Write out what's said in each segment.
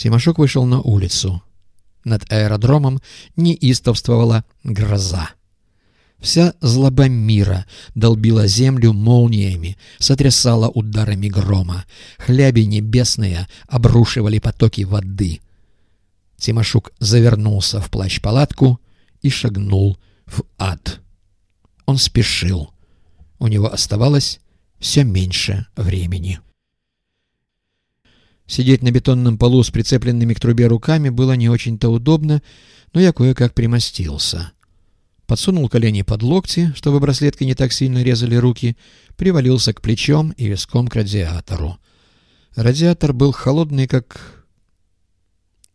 Тимошук вышел на улицу. Над аэродромом неистовствовала гроза. Вся злоба мира долбила землю молниями, сотрясала ударами грома. Хляби небесные обрушивали потоки воды. Тимошук завернулся в плащ-палатку и шагнул в ад. Он спешил. У него оставалось все меньше времени. Сидеть на бетонном полу с прицепленными к трубе руками было не очень-то удобно, но я кое-как примостился. Подсунул колени под локти, чтобы браслетки не так сильно резали руки, привалился к плечом и виском к радиатору. Радиатор был холодный, как...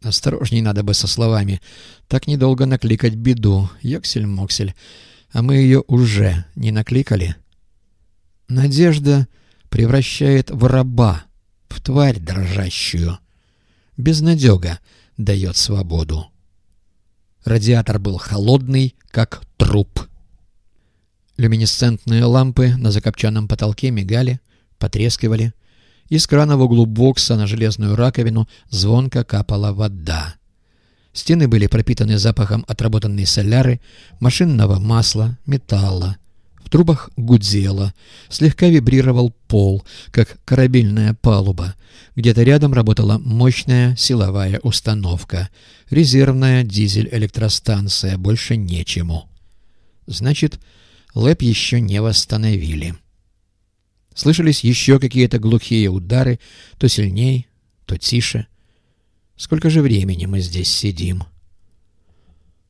Осторожней надо бы со словами. Так недолго накликать беду. Йоксель-моксель. А мы ее уже не накликали. Надежда превращает в раба тварь дрожащую. Безнадега дает свободу. Радиатор был холодный, как труп. Люминесцентные лампы на закопченном потолке мигали, потрескивали. Из крана в углу бокса на железную раковину звонко капала вода. Стены были пропитаны запахом отработанной соляры, машинного масла, металла. В трубах гудзело, слегка вибрировал пол, как корабельная палуба. Где-то рядом работала мощная силовая установка. Резервная дизель-электростанция, больше нечему. Значит, ЛЭП еще не восстановили. Слышались еще какие-то глухие удары, то сильней, то тише. Сколько же времени мы здесь сидим?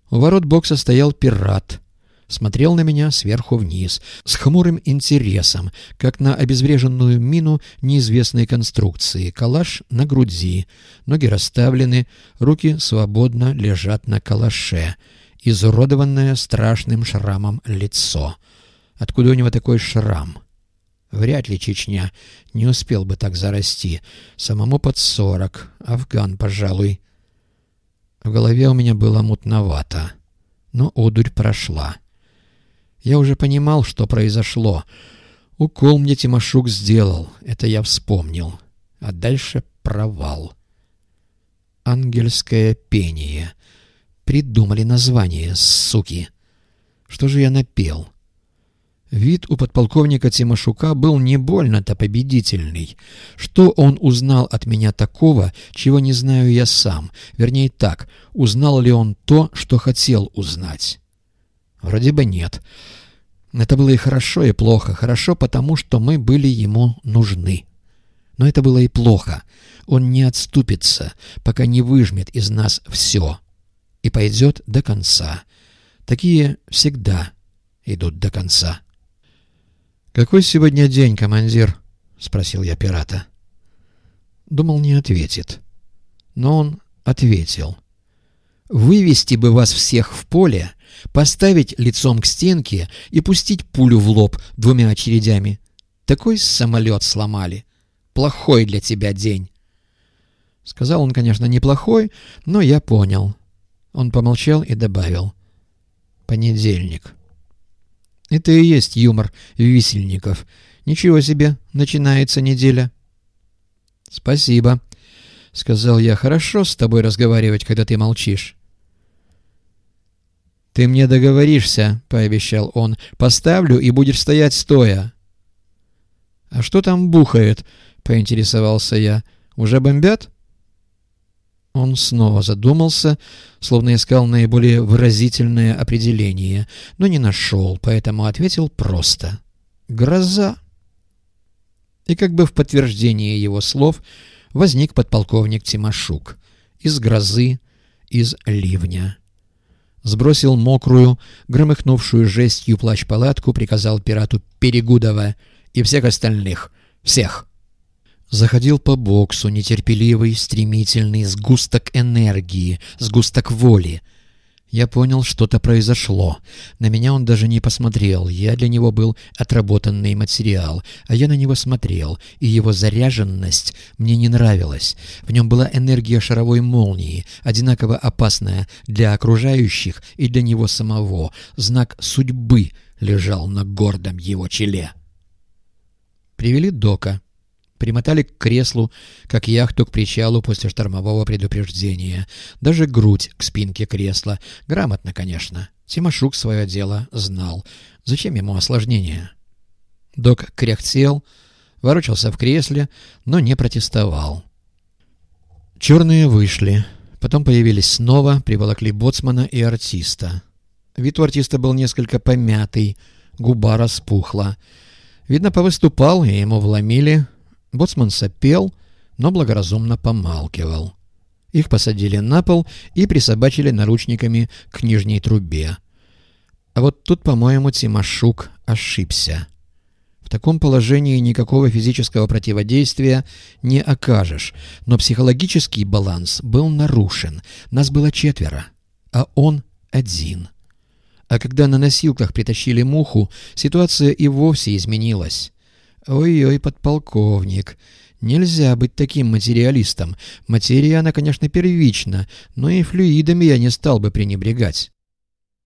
У ворот бокса стоял пират — смотрел на меня сверху вниз, с хмурым интересом, как на обезвреженную мину неизвестной конструкции. Калаш на груди, ноги расставлены, руки свободно лежат на калаше. Изуродованное страшным шрамом лицо. Откуда у него такой шрам? Вряд ли Чечня не успел бы так зарасти. Самому под сорок. Афган, пожалуй. В голове у меня было мутновато. Но одурь прошла. Я уже понимал, что произошло. Укол мне Тимошук сделал, это я вспомнил. А дальше провал. Ангельское пение. Придумали название, суки. Что же я напел? Вид у подполковника Тимошука был не больно-то победительный. Что он узнал от меня такого, чего не знаю я сам? Вернее так, узнал ли он то, что хотел узнать? Вроде бы нет. Это было и хорошо, и плохо. Хорошо, потому что мы были ему нужны. Но это было и плохо. Он не отступится, пока не выжмет из нас все. И пойдет до конца. Такие всегда идут до конца. «Какой сегодня день, командир?» — спросил я пирата. Думал, не ответит. Но он ответил. «Вывести бы вас всех в поле поставить лицом к стенке и пустить пулю в лоб двумя очередями. Такой самолет сломали. Плохой для тебя день. Сказал он, конечно, неплохой, но я понял. Он помолчал и добавил. Понедельник. Это и есть юмор висельников. Ничего себе, начинается неделя. Спасибо, — сказал я. Хорошо с тобой разговаривать, когда ты молчишь. «Ты мне договоришься», — пообещал он. «Поставлю, и будешь стоять стоя». «А что там бухает?» — поинтересовался я. «Уже бомбят?» Он снова задумался, словно искал наиболее выразительное определение, но не нашел, поэтому ответил просто. «Гроза». И как бы в подтверждение его слов возник подполковник Тимошук. Из грозы, из ливня сбросил мокрую, громыхнувшую жестью плащ-палатку, приказал пирату Перегудова и всех остальных. Всех! Заходил по боксу нетерпеливый, стремительный, сгусток энергии, сгусток воли — я понял, что-то произошло. На меня он даже не посмотрел. Я для него был отработанный материал. А я на него смотрел, и его заряженность мне не нравилась. В нем была энергия шаровой молнии, одинаково опасная для окружающих и для него самого. Знак судьбы лежал на гордом его челе. Привели Дока. Примотали к креслу, как яхту к причалу после штормового предупреждения. Даже грудь к спинке кресла. Грамотно, конечно. Тимошук свое дело знал. Зачем ему осложнения? Док кряхтел, ворочался в кресле, но не протестовал. Черные вышли. Потом появились снова, приволокли боцмана и артиста. Вид у артиста был несколько помятый, губа распухла. Видно, повыступал, и ему вломили. Боцман сопел, но благоразумно помалкивал. Их посадили на пол и присобачили наручниками к нижней трубе. А вот тут, по-моему, Тимошук ошибся. В таком положении никакого физического противодействия не окажешь, но психологический баланс был нарушен. Нас было четверо, а он один. А когда на носилках притащили муху, ситуация и вовсе изменилась. Ой-ой, подполковник, нельзя быть таким материалистом. Материя, она, конечно, первична, но и флюидами я не стал бы пренебрегать.